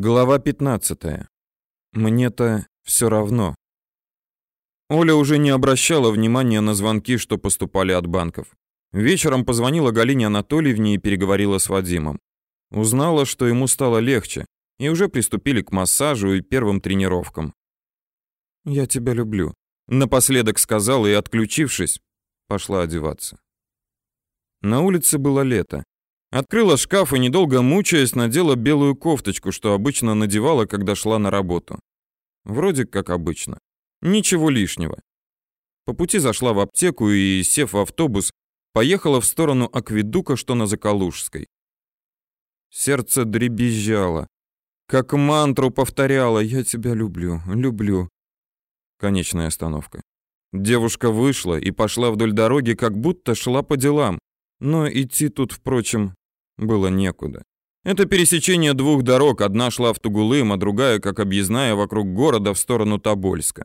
Глава 15. Мне-то все равно. Оля уже не обращала внимания на звонки, что поступали от банков. Вечером позвонила Галине Анатольевне и переговорила с Вадимом. Узнала, что ему стало легче, и уже приступили к массажу и первым тренировкам. «Я тебя люблю», — напоследок сказала и, отключившись, пошла одеваться. На улице было лето. Открыла шкаф и, недолго мучаясь, надела белую кофточку, что обычно надевала, когда шла на работу. Вроде как обычно. Ничего лишнего. По пути зашла в аптеку и, сев в автобус, поехала в сторону акведука, что на Закалужской. Сердце дребезжало. Как мантру повторяла «Я тебя люблю, люблю». Конечная остановка. Девушка вышла и пошла вдоль дороги, как будто шла по делам. Но идти тут, впрочем, было некуда. Это пересечение двух дорог, одна шла в Тугулым, а другая, как объездная, вокруг города в сторону Тобольска.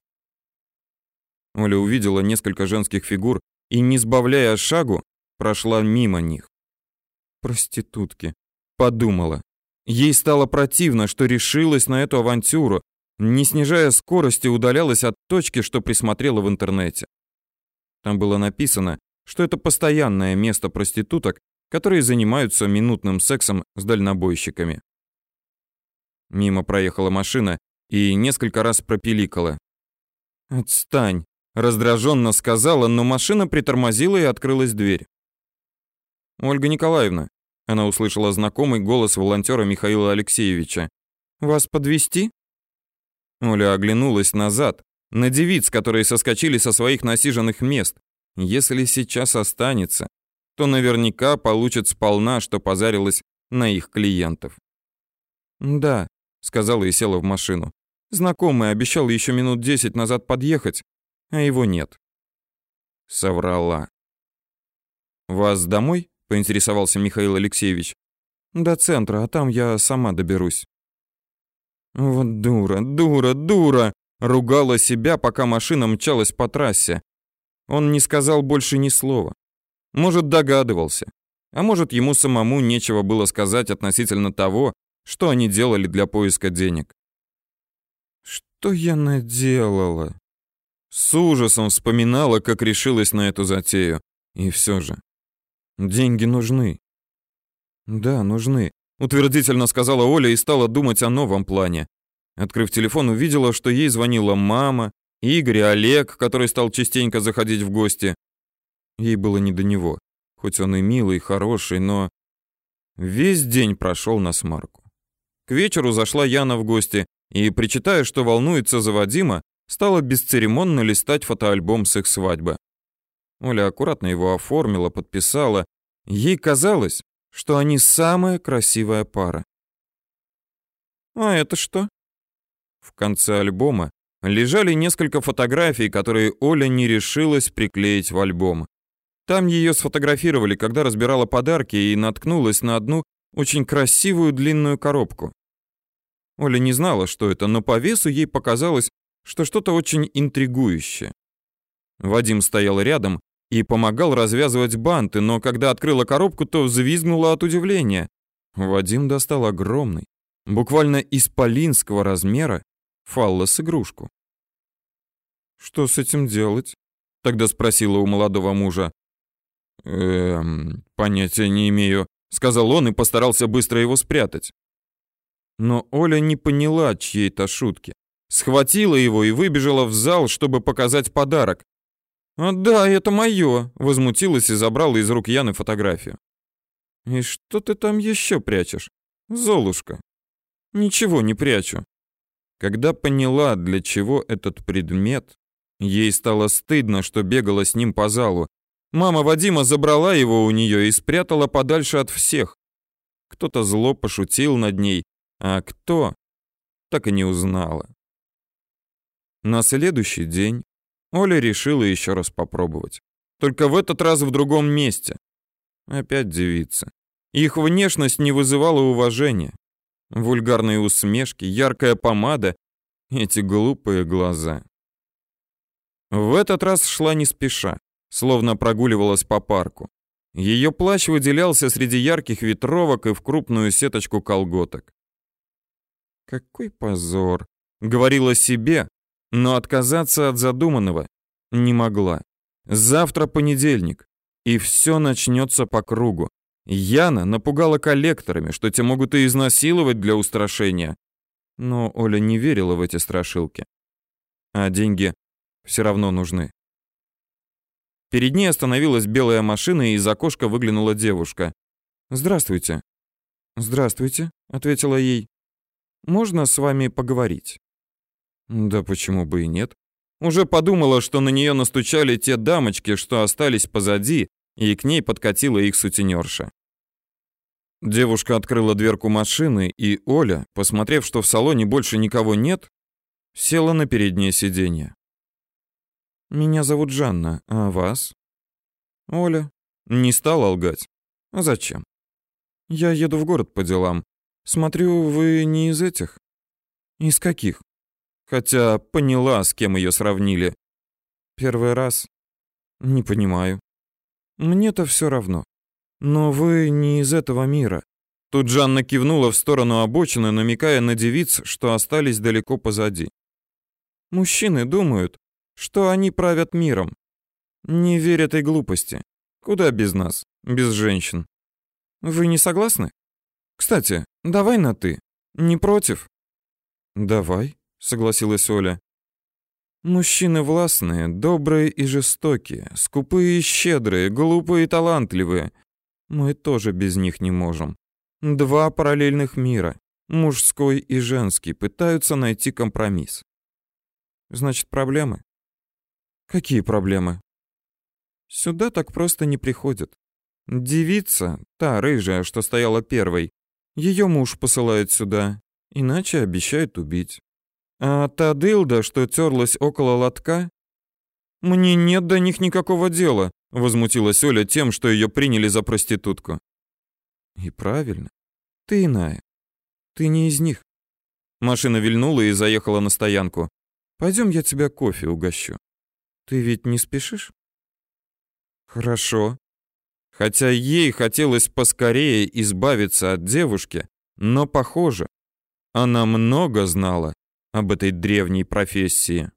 Оля увидела несколько женских фигур и, не сбавляя шагу, прошла мимо них. Проститутки, подумала. Ей стало противно, что решилась на эту авантюру, не снижая скорости, удалялась от точки, что присмотрела в интернете. Там было написано, что это постоянное место проституток, которые занимаются минутным сексом с дальнобойщиками. Мимо проехала машина и несколько раз пропиликала. «Отстань!» — раздраженно сказала, но машина притормозила и открылась дверь. «Ольга Николаевна», — она услышала знакомый голос волонтера Михаила Алексеевича. «Вас подвести? Оля оглянулась назад, на девиц, которые соскочили со своих насиженных мест. Если сейчас останется, то наверняка получит сполна, что позарилась на их клиентов. «Да», — сказала и села в машину. «Знакомый обещал еще минут десять назад подъехать, а его нет». Соврала. «Вас домой?» — поинтересовался Михаил Алексеевич. «До центра, а там я сама доберусь». «Вот дура, дура, дура!» — ругала себя, пока машина мчалась по трассе. Он не сказал больше ни слова. Может, догадывался. А может, ему самому нечего было сказать относительно того, что они делали для поиска денег. Что я наделала? С ужасом вспоминала, как решилась на эту затею. И все же. Деньги нужны. Да, нужны, утвердительно сказала Оля и стала думать о новом плане. Открыв телефон, увидела, что ей звонила мама, Игорь и Олег, который стал частенько заходить в гости. Ей было не до него. Хоть он и милый, и хороший, но... Весь день прошел на смарку. К вечеру зашла Яна в гости и, причитая, что волнуется за Вадима, стала бесцеремонно листать фотоальбом с их свадьбы. Оля аккуратно его оформила, подписала. Ей казалось, что они самая красивая пара. «А это что?» В конце альбома лежали несколько фотографий, которые Оля не решилась приклеить в альбом. Там ее сфотографировали, когда разбирала подарки и наткнулась на одну очень красивую длинную коробку. Оля не знала, что это, но по весу ей показалось, что что-то очень интригующее. Вадим стоял рядом и помогал развязывать банты, но когда открыла коробку, то взвизгнула от удивления. Вадим достал огромный, буквально исполинского размера, фаллос-игрушку. «Что с этим делать?» — тогда спросила у молодого мужа. «Эм, понятия не имею», — сказал он и постарался быстро его спрятать. Но Оля не поняла чьей-то шутки. Схватила его и выбежала в зал, чтобы показать подарок. «А да, это мое», — возмутилась и забрала из рук Яны фотографию. «И что ты там еще прячешь, Золушка?» «Ничего не прячу». Когда поняла, для чего этот предмет, ей стало стыдно, что бегала с ним по залу, Мама Вадима забрала его у нее и спрятала подальше от всех. Кто-то зло пошутил над ней, а кто, так и не узнала. На следующий день Оля решила еще раз попробовать. Только в этот раз в другом месте. Опять девица. Их внешность не вызывала уважения. Вульгарные усмешки, яркая помада, эти глупые глаза. В этот раз шла не спеша словно прогуливалась по парку. Ее плащ выделялся среди ярких ветровок и в крупную сеточку колготок. Какой позор. Говорила себе, но отказаться от задуманного не могла. Завтра понедельник, и все начнется по кругу. Яна напугала коллекторами, что те могут и изнасиловать для устрашения. Но Оля не верила в эти страшилки. А деньги все равно нужны. Перед ней остановилась белая машина, и из окошка выглянула девушка. «Здравствуйте». «Здравствуйте», — ответила ей. «Можно с вами поговорить?» Да почему бы и нет? Уже подумала, что на нее настучали те дамочки, что остались позади, и к ней подкатила их сутенерша. Девушка открыла дверку машины, и Оля, посмотрев, что в салоне больше никого нет, села на переднее сиденье. «Меня зовут Жанна, а вас?» «Оля». Не стала лгать. «А зачем?» «Я еду в город по делам. Смотрю, вы не из этих?» «Из каких?» Хотя поняла, с кем ее сравнили. «Первый раз?» «Не понимаю». «Мне-то все равно. Но вы не из этого мира». Тут Жанна кивнула в сторону обочины, намекая на девиц, что остались далеко позади. «Мужчины думают, что они правят миром. Не верят этой глупости. Куда без нас, без женщин? Вы не согласны? Кстати, давай на «ты». Не против?» «Давай», — согласилась Оля. Мужчины властные, добрые и жестокие, скупые и щедрые, глупые и талантливые. Мы тоже без них не можем. Два параллельных мира, мужской и женский, пытаются найти компромисс. Значит, проблемы? Какие проблемы? Сюда так просто не приходят. Девица, та рыжая, что стояла первой, ее муж посылает сюда, иначе обещает убить. А та дылда, что терлась около лотка, мне нет до них никакого дела, возмутилась Оля тем, что ее приняли за проститутку. И правильно. Ты иная. Ты не из них. Машина вильнула и заехала на стоянку. Пойдем, я тебя кофе угощу. Ты ведь не спешишь? Хорошо. Хотя ей хотелось поскорее избавиться от девушки, но, похоже, она много знала об этой древней профессии.